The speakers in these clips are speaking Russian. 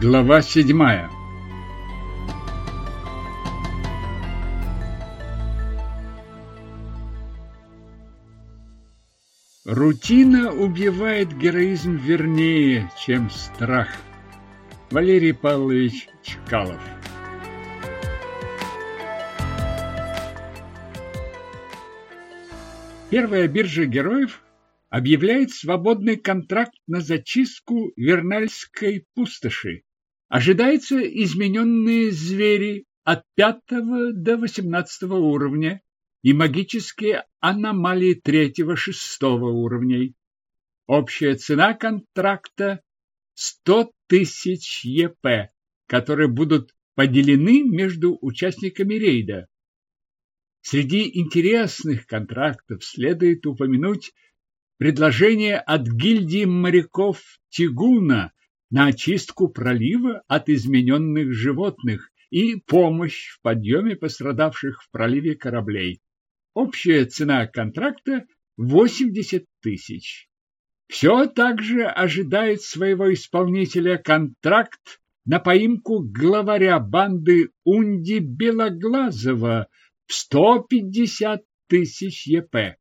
Глава седьмая Рутина убивает героизм вернее, чем страх. Валерий Павлович Чкалов Первая биржа героев объявляет свободный контракт на зачистку Вернальской пустоши. Ожидаются измененные звери от 5 до 18 уровня и магические аномалии 3-6 уровней. Общая цена контракта 100 тысяч ЕП, которые будут поделены между участниками рейда. Среди интересных контрактов следует упомянуть предложение от гильдии моряков Тигуна на очистку пролива от измененных животных и помощь в подъеме пострадавших в проливе кораблей. Общая цена контракта 80 тысяч. Все также ожидает своего исполнителя контракт на поимку главаря банды Унди Белоглазова в 150 тысяч ЕП.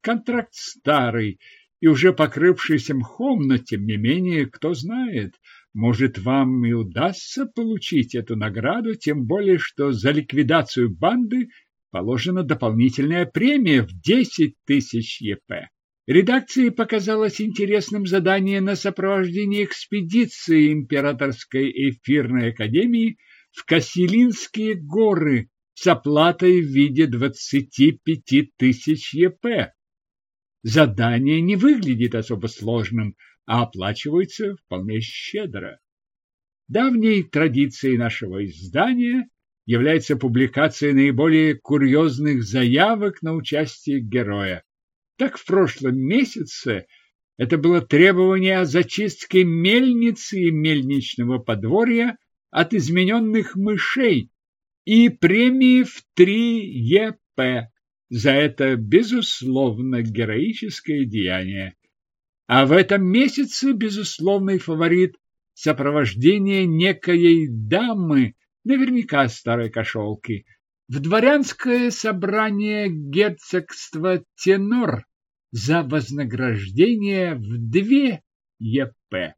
Контракт старый и уже покрывшийся мхом, но тем не менее, кто знает, может, вам и удастся получить эту награду, тем более, что за ликвидацию банды положена дополнительная премия в 10 тысяч ЕП. Редакции показалось интересным задание на сопровождение экспедиции Императорской эфирной академии в Кассилинские горы с оплатой в виде 25 тысяч ЕП. Задание не выглядит особо сложным, а оплачивается вполне щедро. Давней традицией нашего издания является публикация наиболее курьезных заявок на участие героя. Так в прошлом месяце это было требование о зачистке мельницы и мельничного подворья от измененных мышей, и премии в 3 ЕП за это, безусловно, героическое деяние. А в этом месяце безусловный фаворит сопровождение некоей дамы, наверняка старой кошелки, в дворянское собрание герцогства Тенор за вознаграждение в две ЕП.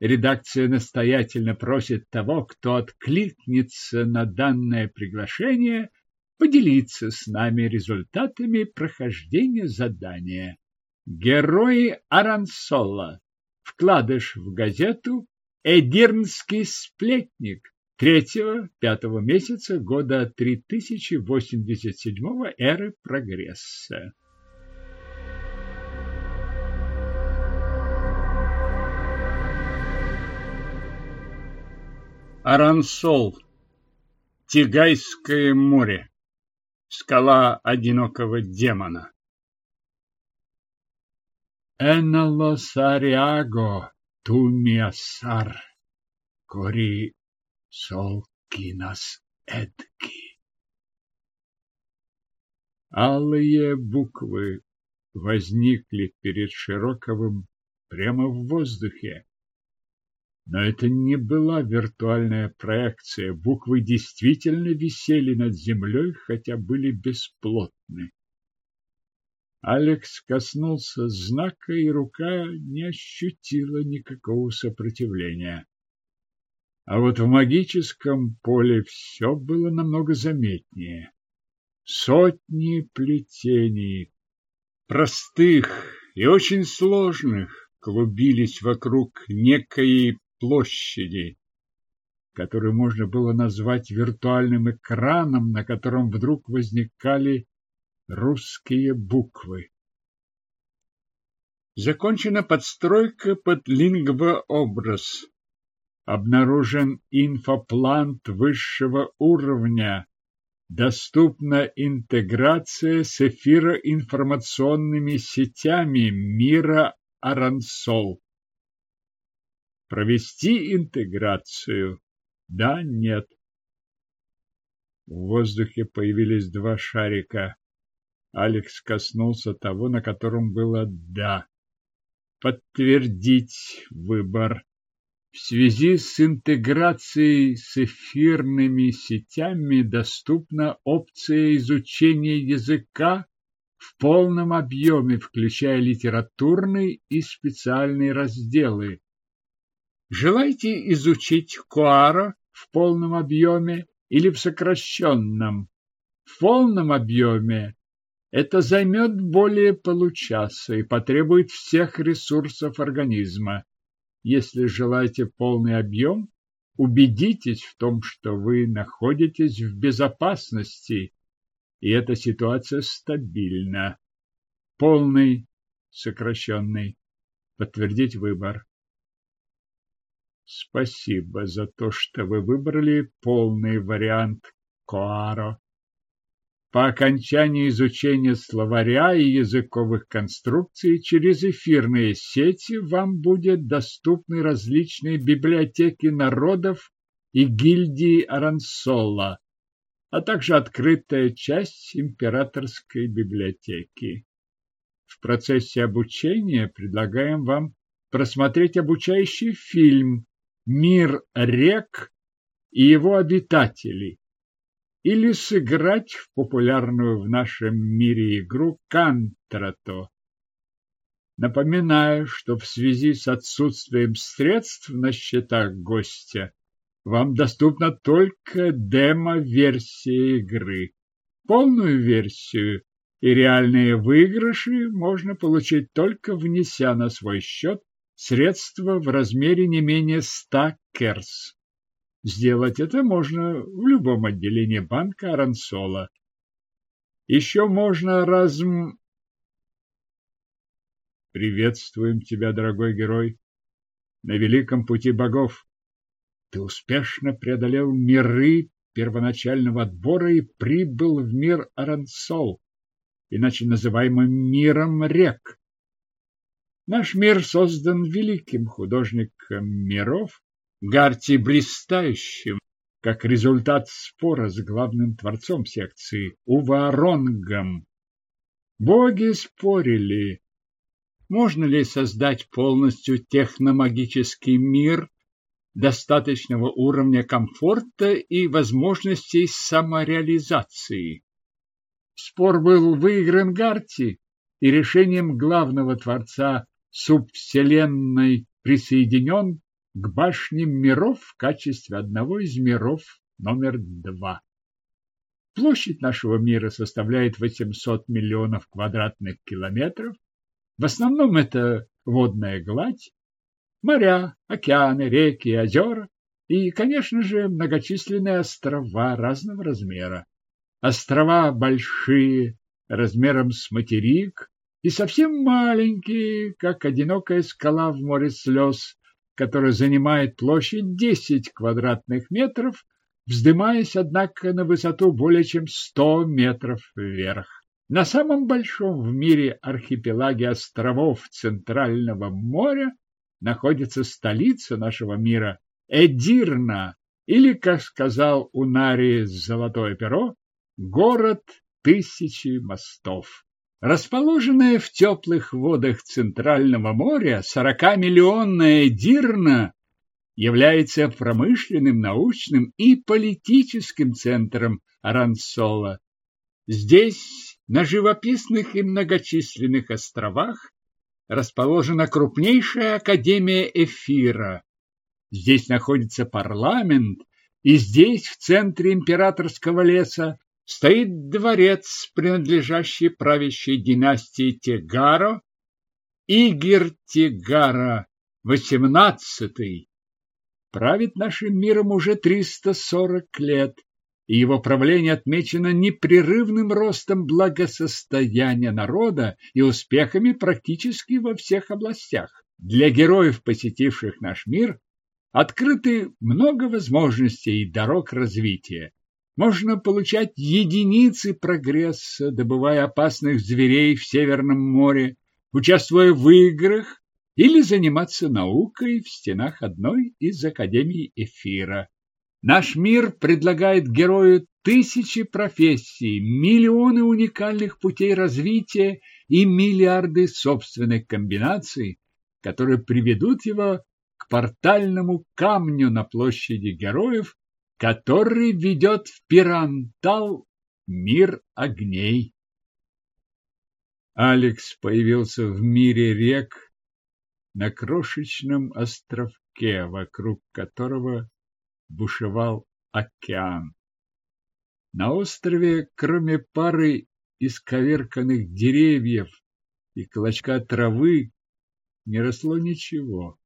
Редакция настоятельно просит того, кто откликнется на данное приглашение, поделиться с нами результатами прохождения задания. Герои Арансола. Вкладыш в газету «Эдирнский сплетник» третьего-пятого месяца года 3087 эры прогресса. Арансол. Тигайское море. Скала одинокого демона. Энолосариаго тумиасар. Кори солкинас эдки. Алые буквы возникли перед Широковым прямо в воздухе. Но это не была виртуальная проекция. Буквы действительно висели над землей, хотя были бесплотны. Алекс коснулся знака, и рука не ощутила никакого сопротивления. А вот в магическом поле все было намного заметнее. Сотни плетений, простых и очень сложных, клубились вокруг некой площади, который можно было назвать виртуальным экраном, на котором вдруг возникали русские буквы. Закончена подстройка под лингвообраз. Обнаружен инфоплант высшего уровня. Доступна интеграция с эфироинформационными сетями мира Арансол. Провести интеграцию? Да, нет. В воздухе появились два шарика. Алекс коснулся того, на котором было «да». Подтвердить выбор. В связи с интеграцией с эфирными сетями доступна опция изучения языка в полном объеме, включая литературный и специальные разделы. Желаете изучить Куаро в полном объеме или в сокращенном? В полном объеме это займет более получаса и потребует всех ресурсов организма. Если желаете полный объем, убедитесь в том, что вы находитесь в безопасности, и эта ситуация стабильна. Полный, сокращенный. Подтвердить выбор. Спасибо за то, что вы выбрали полный вариант Коаро. По окончании изучения словаря и языковых конструкций через эфирные сети вам будет доступны различные библиотеки народов и гильдии Арансола, а также открытая часть императорской библиотеки. В процессе обучения предлагаем вам просмотреть обучающий фильм мир рек и его обитателей, или сыграть в популярную в нашем мире игру Кантрато. Напоминаю, что в связи с отсутствием средств на счетах гостя вам доступна только демо-версия игры. Полную версию и реальные выигрыши можно получить только внеся на свой счет средства в размере не менее 100 керс. Сделать это можно в любом отделении банка Арансола. Еще можно разм... Приветствуем тебя, дорогой герой, на великом пути богов. Ты успешно преодолел миры первоначального отбора и прибыл в мир Арансол, иначе называемый миром рек. Наш мир создан великим художником миров, Гарти блистающим, как результат спора с главным творцом секции Уваронгом. Боги спорили, можно ли создать полностью техномагический мир достаточного уровня комфорта и возможностей самореализации. Спор был выигран Гарти, и решением главного творца субвселенной присоединен к башне миров в качестве одного из миров номер два. Площадь нашего мира составляет 800 миллионов квадратных километров. В основном это водная гладь, моря, океаны, реки, озера и, конечно же, многочисленные острова разного размера. Острова большие, размером с материк, и совсем маленькие, как одинокая скала в море слез, которая занимает площадь 10 квадратных метров, вздымаясь, однако, на высоту более чем 100 метров вверх. На самом большом в мире архипелаге островов Центрального моря находится столица нашего мира Эдирна, или, как сказал Унари Золотое перо, город тысячи мостов. Расположенная в теплых водах Центрального моря, 40-миллионная Дирна является промышленным, научным и политическим центром Арансола. Здесь, на живописных и многочисленных островах, расположена крупнейшая академия эфира. Здесь находится парламент, и здесь, в центре императорского леса, стоит дворец, принадлежащий правящей династии Тегаро, Игер Тегара, XVIII. Правит нашим миром уже 340 лет, и его правление отмечено непрерывным ростом благосостояния народа и успехами практически во всех областях. Для героев, посетивших наш мир, открыты много возможностей и дорог развития. Можно получать единицы прогресса, добывая опасных зверей в Северном море, участвуя в играх или заниматься наукой в стенах одной из академий эфира. Наш мир предлагает герою тысячи профессий, миллионы уникальных путей развития и миллиарды собственных комбинаций, которые приведут его к портальному камню на площади героев, который ведет в Пирантал мир огней. Алекс появился в мире рек на крошечном островке, вокруг которого бушевал океан. На острове, кроме пары исковерканных деревьев и клочка травы, не росло ничего.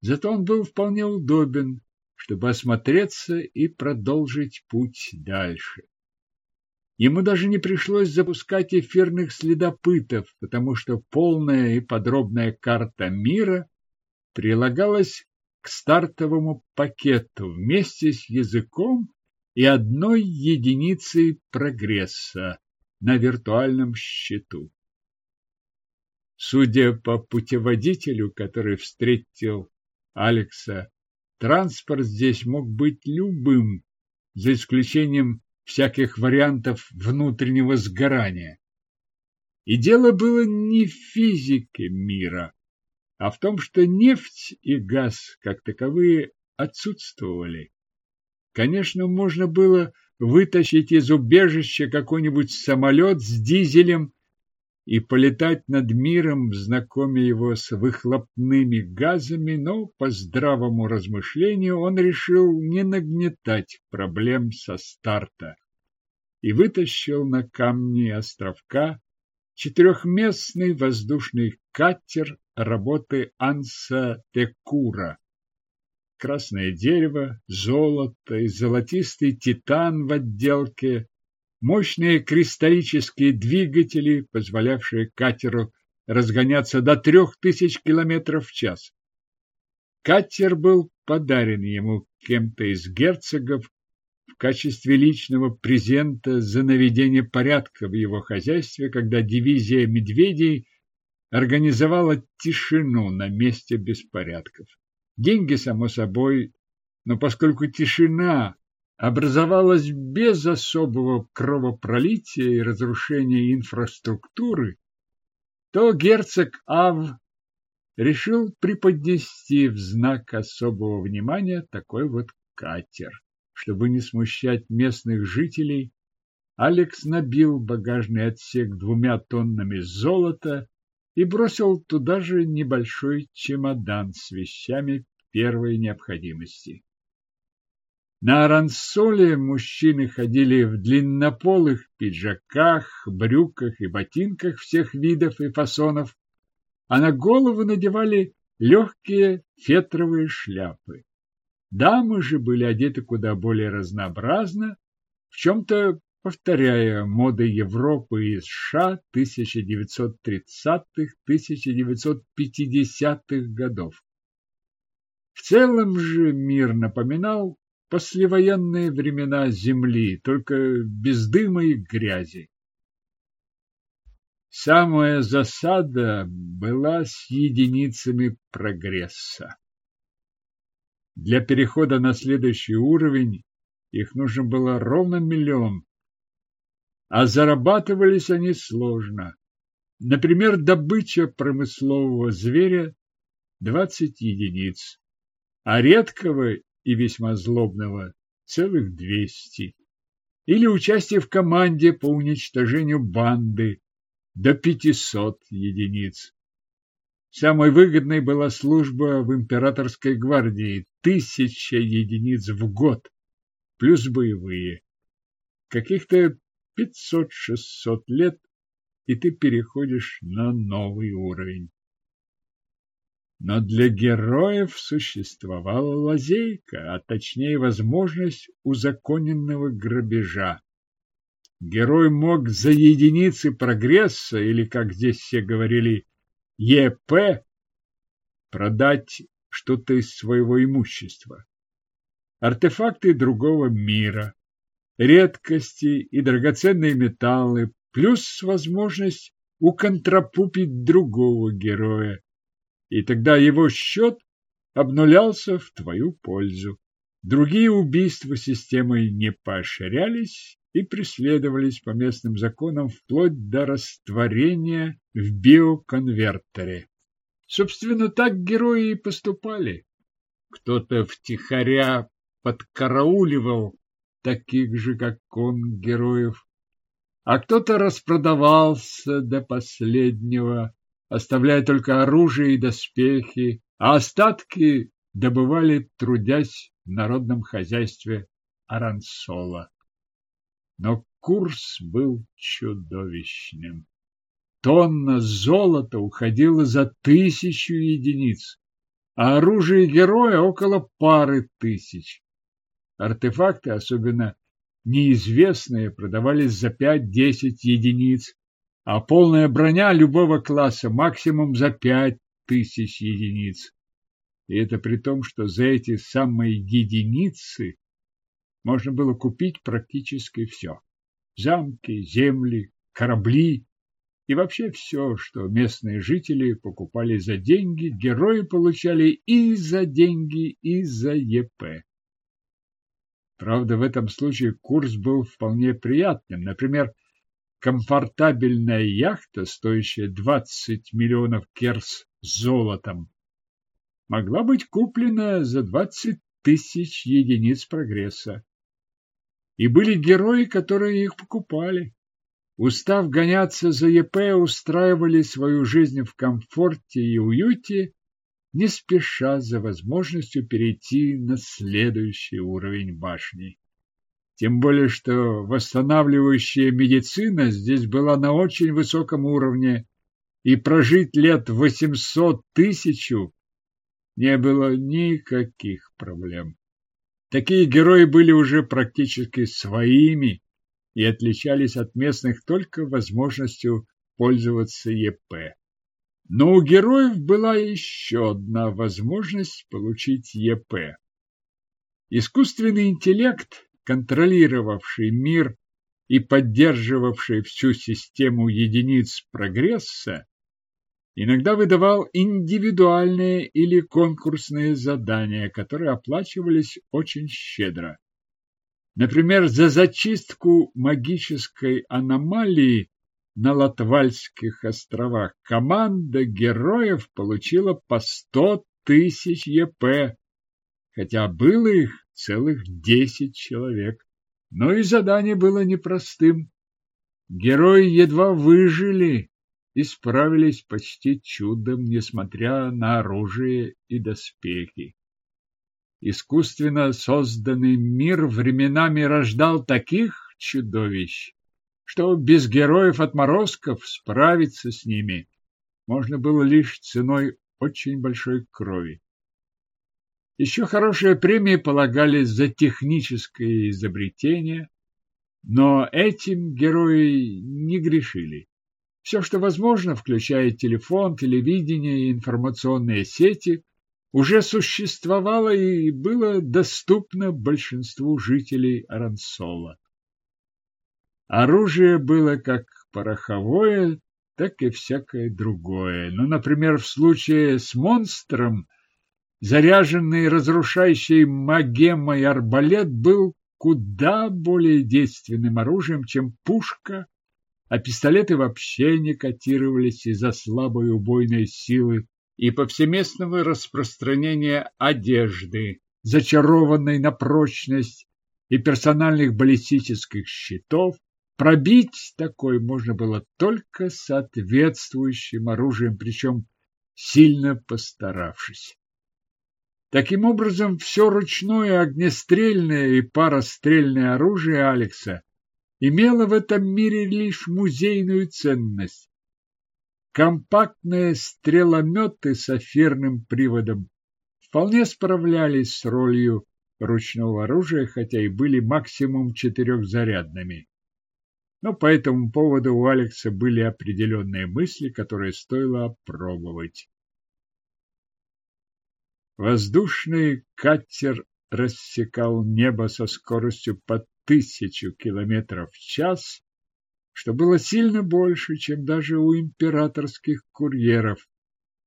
Зато он был вполне удобен, чтобы осмотреться и продолжить путь дальше. Ему даже не пришлось запускать эфирных следопытов, потому что полная и подробная карта мира прилагалась к стартовому пакету вместе с языком и одной единицей прогресса на виртуальном счету. Судя по путеводителю, который встретил Алекса, транспорт здесь мог быть любым, за исключением всяких вариантов внутреннего сгорания. И дело было не в физике мира, а в том, что нефть и газ как таковые отсутствовали. Конечно, можно было вытащить из убежища какой-нибудь самолет с дизелем и полетать над миром, знакомя его с выхлопными газами, но по здравому размышлению он решил не нагнетать проблем со старта и вытащил на камни островка четырехместный воздушный катер работы Анса Текура красное дерево, золото и золотистый титан в отделке, мощные кристаллические двигатели, позволявшие катеру разгоняться до трех тысяч километров в час. Катер был подарен ему кем-то из герцогов в качестве личного презента за наведение порядка в его хозяйстве, когда дивизия медведей организовала тишину на месте беспорядков. Деньги, само собой, но поскольку тишина образовалась без особого кровопролития и разрушения инфраструктуры, то герцог Ав решил преподнести в знак особого внимания такой вот катер. Чтобы не смущать местных жителей, Алекс набил багажный отсек двумя тоннами золота и бросил туда же небольшой чемодан с вещами первой необходимости. На Арансоле мужчины ходили в длиннополых пиджаках, брюках и ботинках всех видов и фасонов, а на голову надевали легкие фетровые шляпы. Дамы же были одеты куда более разнообразно, в чем-то повторяя моды Европы и США 1930-1950-х годов. В целом же мир напоминал послевоенные времена Земли, только без дыма и грязи. Самая засада была с единицами прогресса. Для перехода на следующий уровень их нужно было ровно миллион, а зарабатывались они сложно. Например, добыча промыслового зверя – 20 единиц, а редкого и весьма злобного – целых 200. Или участие в команде по уничтожению банды – до 500 единиц. Самой выгодной была служба в императорской гвардии – тысяча единиц в год, плюс боевые. Каких-то 500-600 лет, и ты переходишь на новый уровень. Но для героев существовала лазейка, а точнее возможность узаконенного грабежа. Герой мог за единицы прогресса, или, как здесь все говорили, ЕП, продать что-то из своего имущества. Артефакты другого мира, редкости и драгоценные металлы, плюс возможность уконтрапупить другого героя. И тогда его счет обнулялся в твою пользу. Другие убийства системой не поощрялись и преследовались по местным законам вплоть до растворения в биоконвертере. Собственно, так герои и поступали. Кто-то втихаря подкарауливал таких же, как он, героев, а кто-то распродавался до последнего, оставляя только оружие и доспехи, а остатки добывали, трудясь в народном хозяйстве Арансола. Но курс был чудовищным. Тонна золота уходила за тысячу единиц, а оружие героя около пары тысяч. Артефакты, особенно неизвестные, продавались за 5-10 единиц, а полная броня любого класса максимум за 5 тысяч единиц. И это при том, что за эти самые единицы можно было купить практически все. Замки, земли, корабли и вообще все, что местные жители покупали за деньги, герои получали и за деньги, и за ЕП. Правда, в этом случае курс был вполне приятным. Например, комфортабельная яхта, стоящая 20 миллионов керс золотом, могла быть куплена за 20 тысяч единиц прогресса. И были герои, которые их покупали. Устав гоняться за ЕП, устраивали свою жизнь в комфорте и уюте, не спеша за возможностью перейти на следующий уровень башни. Тем более, что восстанавливающая медицина здесь была на очень высоком уровне, и прожить лет восемьсот тысячу не было никаких проблем. Такие герои были уже практически своими, и отличались от местных только возможностью пользоваться ЕП. Но у героев была еще одна возможность получить ЕП. Искусственный интеллект, контролировавший мир и поддерживавший всю систему единиц прогресса, иногда выдавал индивидуальные или конкурсные задания, которые оплачивались очень щедро. Например, за зачистку магической аномалии на Латвальских островах команда героев получила по сто тысяч ЕП, хотя было их целых десять человек. Но и задание было непростым. Герои едва выжили и справились почти чудом, несмотря на оружие и доспехи. Искусственно созданный мир временами рождал таких чудовищ, что без героев-отморозков справиться с ними можно было лишь ценой очень большой крови. Еще хорошие премии полагались за техническое изобретение, но этим герои не грешили. Все, что возможно, включая телефон, телевидение и информационные сети – уже существовало и было доступно большинству жителей Арансола. Оружие было как пороховое, так и всякое другое. Ну, например, в случае с монстром заряженный разрушающий магемой арбалет был куда более действенным оружием, чем пушка, а пистолеты вообще не котировались из-за слабой убойной силы и повсеместного распространения одежды, зачарованной на прочность и персональных баллистических щитов, пробить такой можно было только соответствующим оружием, причем сильно постаравшись. Таким образом, все ручное огнестрельное и парастрельное оружие Алекса имело в этом мире лишь музейную ценность, Компактные стрелометы с эфирным приводом вполне справлялись с ролью ручного оружия, хотя и были максимум четырехзарядными. Но по этому поводу у Алекса были определенные мысли, которые стоило опробовать. Воздушный катер рассекал небо со скоростью по тысячу километров в час что было сильно больше, чем даже у императорских курьеров.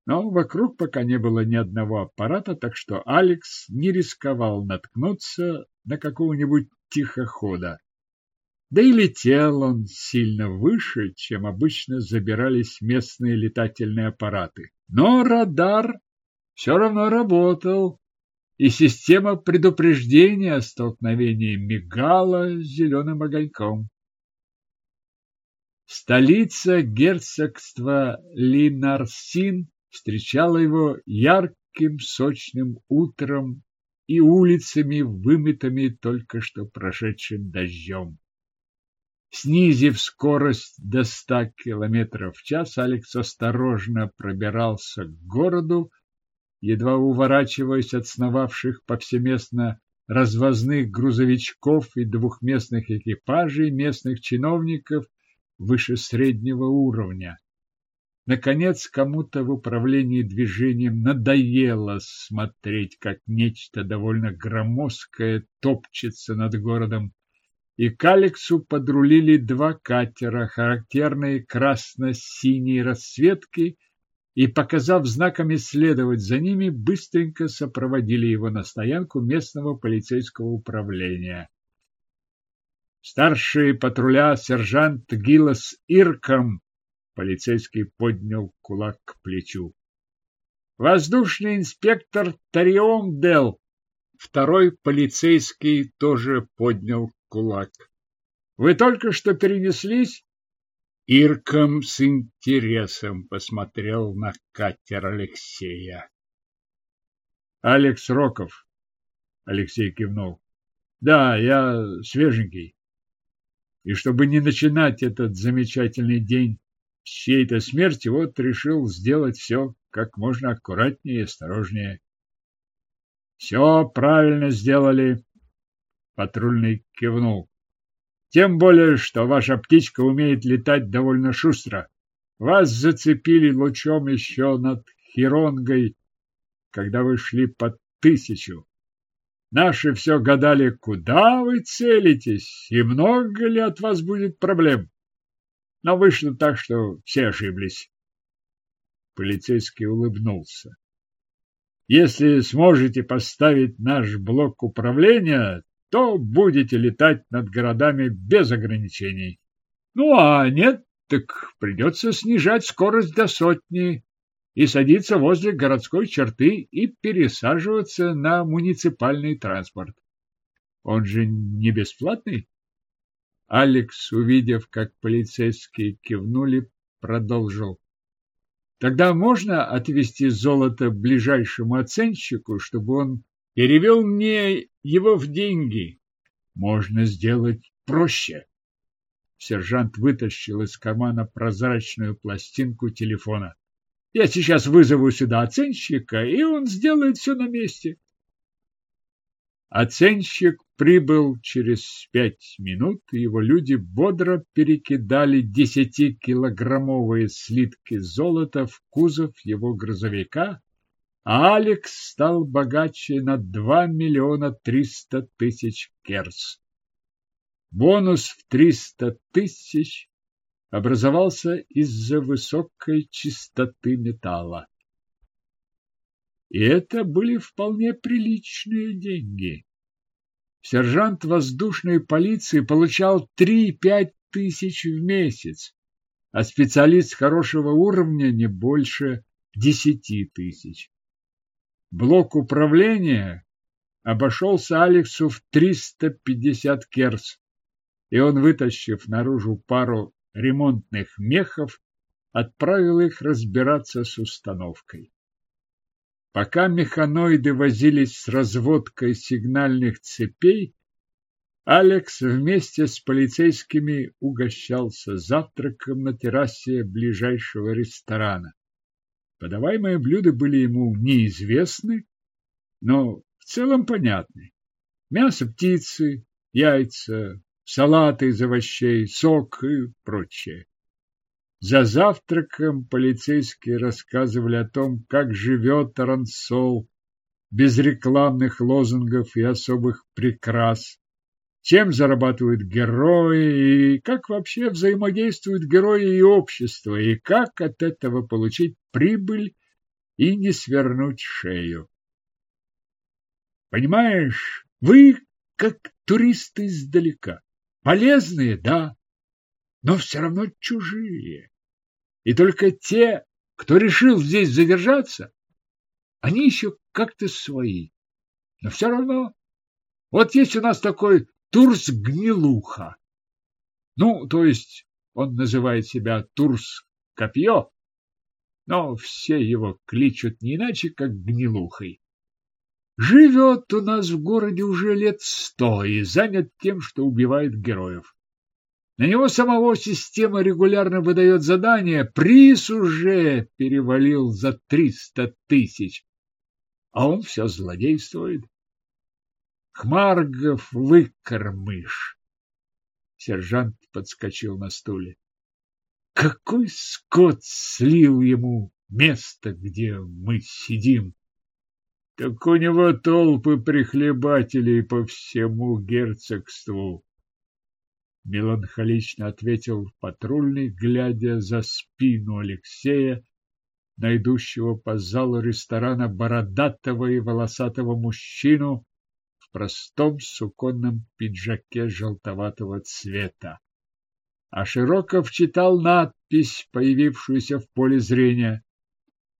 Но вокруг пока не было ни одного аппарата, так что Алекс не рисковал наткнуться на какого-нибудь тихохода. Да и летел он сильно выше, чем обычно забирались местные летательные аппараты. Но радар все равно работал, и система предупреждения о столкновении мигала зеленым огоньком. Столица герцогства Линарсин встречала его ярким сочным утром и улицами, вымытыми только что прошедшим дождем. Снизив скорость до ста километров в час, Алекс осторожно пробирался к городу, едва уворачиваясь от сновавших повсеместно развозных грузовичков и двухместных экипажей местных чиновников выше среднего уровня. Наконец, кому-то в управлении движением надоело смотреть, как нечто довольно громоздкое топчется над городом, и к Алексу подрулили два катера характерной красно-синей расцветки и, показав знаками следовать за ними, быстренько сопроводили его на стоянку местного полицейского управления. Старший патруля сержант Гилас Ирком Полицейский поднял кулак к плечу. Воздушный инспектор Тарион Дел. Второй полицейский тоже поднял кулак. Вы только что перенеслись? Ирком с интересом посмотрел на катер Алексея. Алекс Роков. Алексей кивнул. Да, я свеженький. И чтобы не начинать этот замечательный день чьей-то смерти, вот решил сделать все как можно аккуратнее и осторожнее. Все правильно сделали, патрульный кивнул. Тем более, что ваша птичка умеет летать довольно шустро. Вас зацепили лучом еще над Хиронгой, когда вы шли под тысячу. Наши все гадали, куда вы целитесь и много ли от вас будет проблем. Но вышло так, что все ошиблись. Полицейский улыбнулся. Если сможете поставить наш блок управления, то будете летать над городами без ограничений. Ну, а нет, так придется снижать скорость до сотни и садиться возле городской черты и пересаживаться на муниципальный транспорт. Он же не бесплатный? Алекс, увидев, как полицейские кивнули, продолжил. Тогда можно отвезти золото ближайшему оценщику, чтобы он перевел мне его в деньги. Можно сделать проще. Сержант вытащил из кармана прозрачную пластинку телефона. Я сейчас вызову сюда оценщика, и он сделает все на месте. Оценщик прибыл через пять минут, и его люди бодро перекидали десятикилограммовые слитки золота в кузов его грузовика, Алекс стал богаче на два миллиона триста тысяч керс. Бонус в триста тысяч образовался из-за высокой чистоты металла. И это были вполне приличные деньги. Сержант воздушной полиции получал 3-5 тысяч в месяц, а специалист хорошего уровня не больше 10 тысяч. Блок управления обошелся Алексу в 350 керс, и он, вытащив наружу пару ремонтных мехов, отправил их разбираться с установкой. Пока механоиды возились с разводкой сигнальных цепей, Алекс вместе с полицейскими угощался завтраком на террасе ближайшего ресторана. Подаваемые блюда были ему неизвестны, но в целом понятны. Мясо птицы, яйца, салаты из овощей, сок и прочее. За завтраком полицейские рассказывали о том, как живет Тарансол, без рекламных лозунгов и особых прикрас, чем зарабатывают герои и как вообще взаимодействуют герои и общество, и как от этого получить прибыль и не свернуть шею. Понимаешь, вы как туристы издалека. Полезные, да, но все равно чужие. И только те, кто решил здесь задержаться, они еще как-то свои. Но все равно. Вот есть у нас такой Турс Гнилуха. Ну, то есть он называет себя Турс Копье, но все его кличут не иначе, как Гнилухой. Живет у нас в городе уже лет сто и занят тем, что убивает героев. На него самого система регулярно выдает задания, приз уже перевалил за триста тысяч, а он все злодействует. Хмаргов выкормыш. Сержант подскочил на стуле. Какой скот слил ему место, где мы сидим? Так у него толпы прихлебателей по всему герцогству. Меланхолично ответил патрульный, глядя за спину Алексея, найдущего по залу ресторана бородатого и волосатого мужчину в простом суконном пиджаке желтоватого цвета. А Широков читал надпись, появившуюся в поле зрения.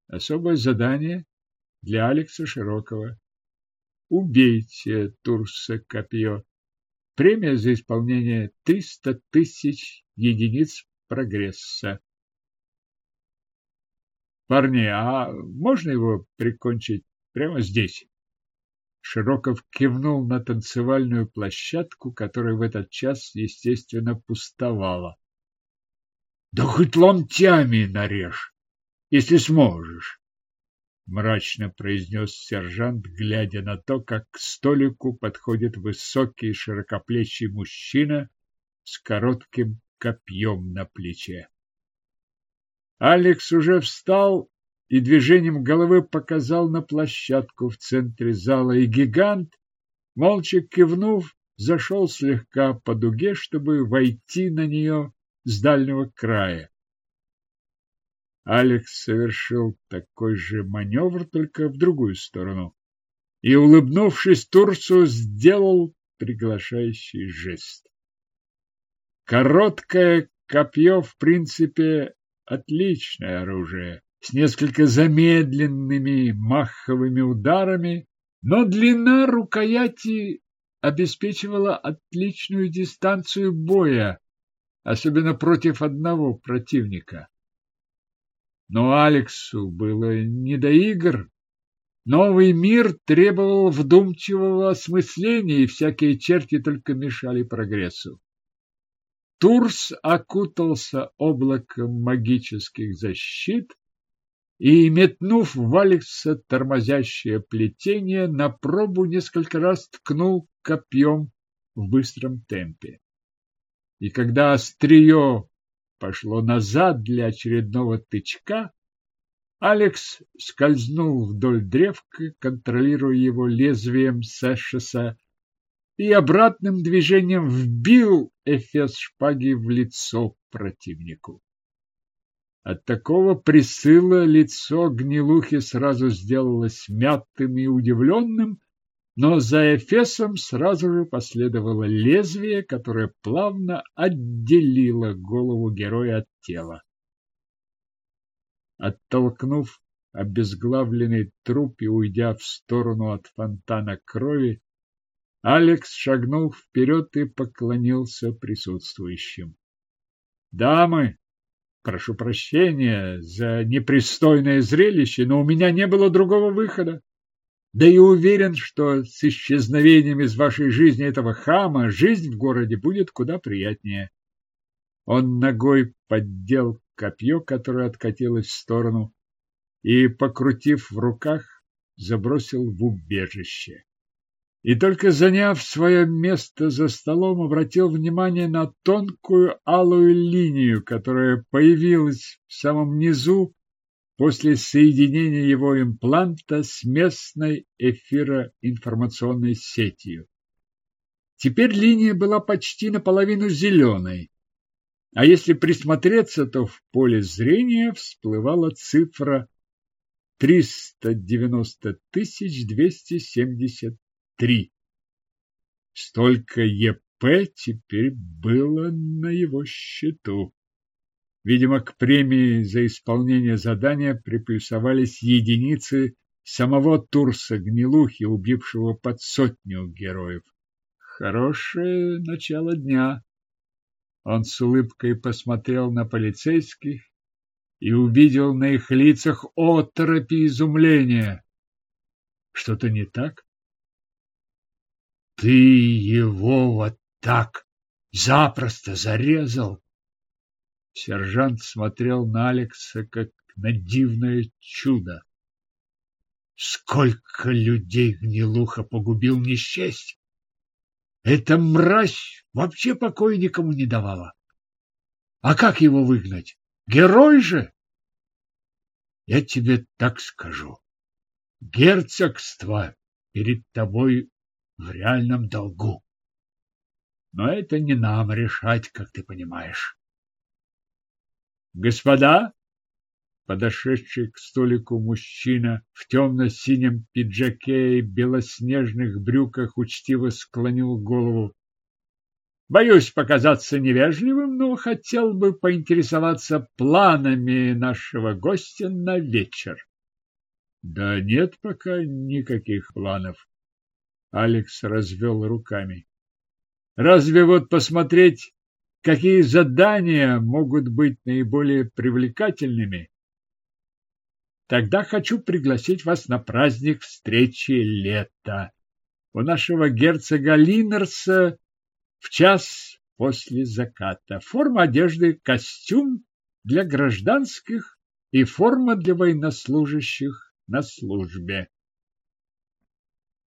Особое задание для Алекса Широкого. Убейте Турса Копье. Премия за исполнение 300 тысяч единиц прогресса. Парни, а можно его прикончить прямо здесь? Широков кивнул на танцевальную площадку, которая в этот час, естественно, пустовала. Да хоть ломтями нарежь, если сможешь мрачно произнес сержант, глядя на то, как к столику подходит высокий широкоплечий мужчина с коротким копьем на плече. Алекс уже встал и движением головы показал на площадку в центре зала, и гигант, молча кивнув, зашел слегка по дуге, чтобы войти на нее с дальнего края. Алекс совершил такой же маневр, только в другую сторону. И, улыбнувшись Турцу, сделал приглашающий жест. Короткое копье, в принципе, отличное оружие, с несколько замедленными маховыми ударами, но длина рукояти обеспечивала отличную дистанцию боя, особенно против одного противника. Но Алексу было не до игр. Новый мир требовал вдумчивого осмысления, и всякие черти только мешали прогрессу. Турс окутался облаком магических защит и, метнув в Алекса тормозящее плетение, на пробу несколько раз ткнул копьем в быстром темпе. И когда острие пошло назад для очередного тычка, Алекс скользнул вдоль древка, контролируя его лезвием Сэшеса, и обратным движением вбил эфес шпаги в лицо противнику. От такого присыла лицо гнилухи сразу сделалось мятым и удивленным, но за Эфесом сразу же последовало лезвие, которое плавно отделило голову героя от тела. Оттолкнув обезглавленный труп и уйдя в сторону от фонтана крови, Алекс шагнул вперед и поклонился присутствующим. «Дамы, прошу прощения за непристойное зрелище, но у меня не было другого выхода. Да и уверен, что с исчезновением из вашей жизни этого хама жизнь в городе будет куда приятнее. Он ногой поддел копье, которое откатилось в сторону, и, покрутив в руках, забросил в убежище. И только заняв свое место за столом, обратил внимание на тонкую алую линию, которая появилась в самом низу после соединения его импланта с местной эфироинформационной сетью. Теперь линия была почти наполовину зеленой, а если присмотреться, то в поле зрения всплывала цифра 390 273. Столько ЕП теперь было на его счету. Видимо, к премии за исполнение задания приплюсовались единицы самого Турса Гнилухи, убившего под сотню героев. Хорошее начало дня. Он с улыбкой посмотрел на полицейских и увидел на их лицах оторопи изумления. Что-то не так? Ты его вот так запросто зарезал? Сержант смотрел на Алекса как на дивное чудо. Сколько людей гнилуха погубил не счесть! Эта мразь вообще покоя никому не давала. А как его выгнать? Герой же! Я тебе так скажу. Герцогство перед тобой в реальном долгу. Но это не нам решать, как ты понимаешь. Господа, подошедший к столику мужчина в темно-синем пиджаке и белоснежных брюках учтиво склонил голову. Боюсь показаться невежливым, но хотел бы поинтересоваться планами нашего гостя на вечер. Да нет пока никаких планов. Алекс развел руками. Разве вот посмотреть, какие задания могут быть наиболее привлекательными? Тогда хочу пригласить вас на праздник встречи лета. У нашего герцога Линнерса в час после заката. Форма одежды – костюм для гражданских и форма для военнослужащих на службе.